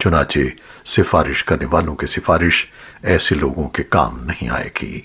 چنانچہ سفارش کرنے والوں کی سفارش ایسے لوگوں کے کام نہیں آئے گی۔